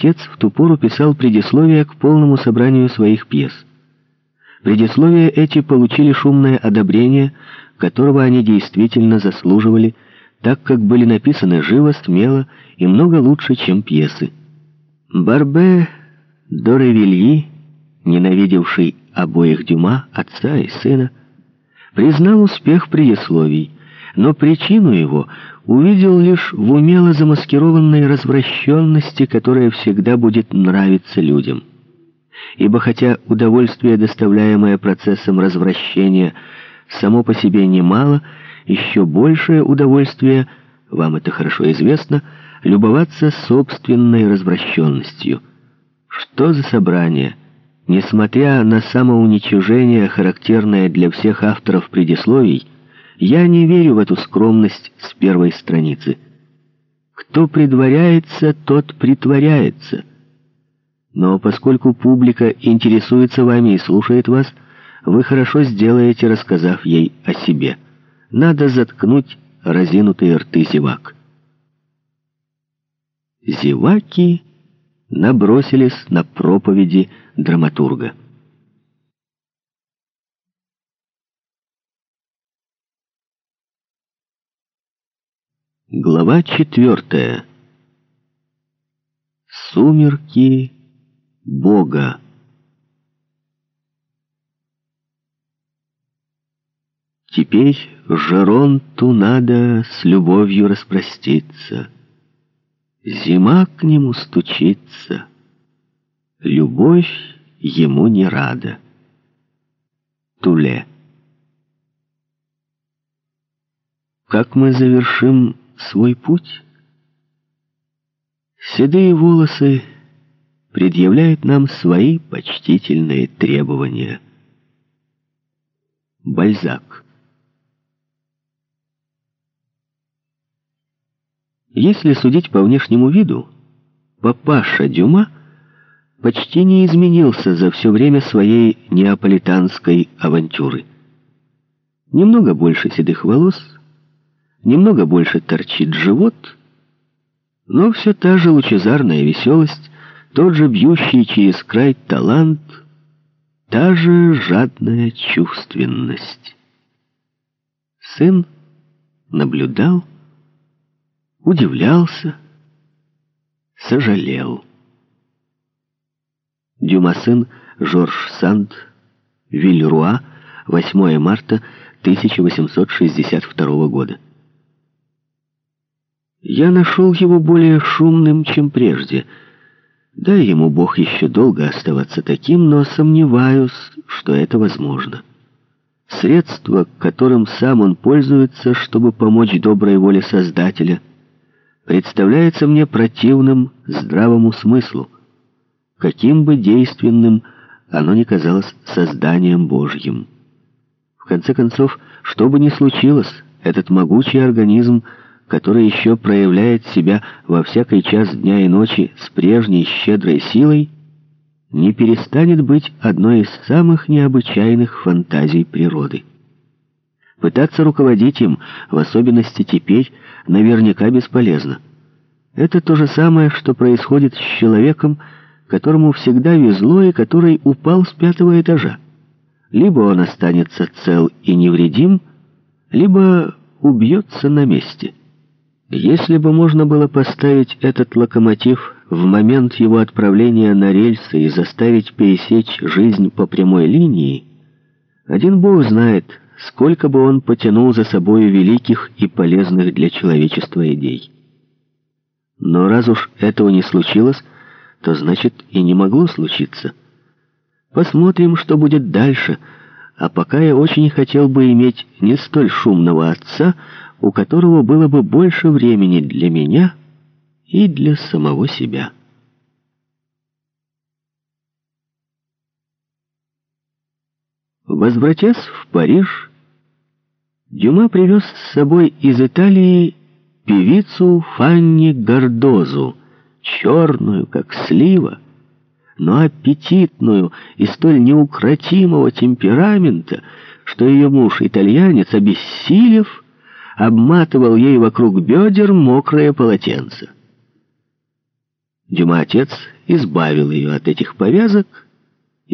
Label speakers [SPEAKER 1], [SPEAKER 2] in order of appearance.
[SPEAKER 1] отец в ту пору писал предисловие к полному собранию своих пьес. Предисловия эти получили шумное одобрение, которого они действительно заслуживали, так как были написаны живо, смело и много лучше, чем пьесы. Барбе Доревильи, ненавидевший обоих Дюма, отца и сына, признал успех предисловий, но причину его увидел лишь в умело замаскированной развращенности, которая всегда будет нравиться людям. Ибо хотя удовольствие, доставляемое процессом развращения, само по себе немало, еще большее удовольствие, вам это хорошо известно, любоваться собственной развращенностью. Что за собрание? Несмотря на самоуничижение, характерное для всех авторов предисловий, я не верю в эту скромность с первой страницы. Кто предваряется, тот притворяется. Но поскольку публика интересуется вами и слушает вас, вы хорошо сделаете, рассказав ей о себе. Надо заткнуть разинутые рты зевак. Зеваки набросились на проповеди драматурга. Глава четвертая. Сумерки Бога. Теперь Жеронту надо с любовью распроститься. Зима к нему стучится, любовь ему не рада. Туле. Как мы завершим свой путь. Седые волосы предъявляют нам свои почтительные требования. Бальзак. Если судить по внешнему виду, папаша Дюма почти не изменился за все время своей неаполитанской авантюры. Немного больше седых волос — немного больше торчит живот, но все та же лучезарная веселость, тот же бьющий через край талант, та же жадная чувственность. Сын наблюдал, удивлялся, сожалел. Дюма сын Жорж Санд, Вильруа, 8 марта 1862 года. Я нашел его более шумным, чем прежде. Дай ему Бог еще долго оставаться таким, но сомневаюсь, что это возможно. Средство, которым сам он пользуется, чтобы помочь доброй воле Создателя, представляется мне противным здравому смыслу, каким бы действенным оно ни казалось созданием Божьим. В конце концов, что бы ни случилось, этот могучий организм — который еще проявляет себя во всякий час дня и ночи с прежней щедрой силой, не перестанет быть одной из самых необычайных фантазий природы. Пытаться руководить им, в особенности теперь, наверняка бесполезно. Это то же самое, что происходит с человеком, которому всегда везло и который упал с пятого этажа. Либо он останется цел и невредим, либо убьется на месте. Если бы можно было поставить этот локомотив в момент его отправления на рельсы и заставить пересечь жизнь по прямой линии, один бог знает, сколько бы он потянул за собой великих и полезных для человечества идей. Но раз уж этого не случилось, то значит и не могло случиться. Посмотрим, что будет дальше, а пока я очень хотел бы иметь не столь шумного отца, у которого было бы больше времени для меня и для самого себя. Возвратясь в Париж, Дюма привез с собой из Италии певицу Фанни Гордозу, черную, как слива, но аппетитную и столь неукротимого темперамента, что ее муж, итальянец, обессилев, обматывал ей вокруг бедер мокрое полотенце. Дюма отец избавил ее от этих повязок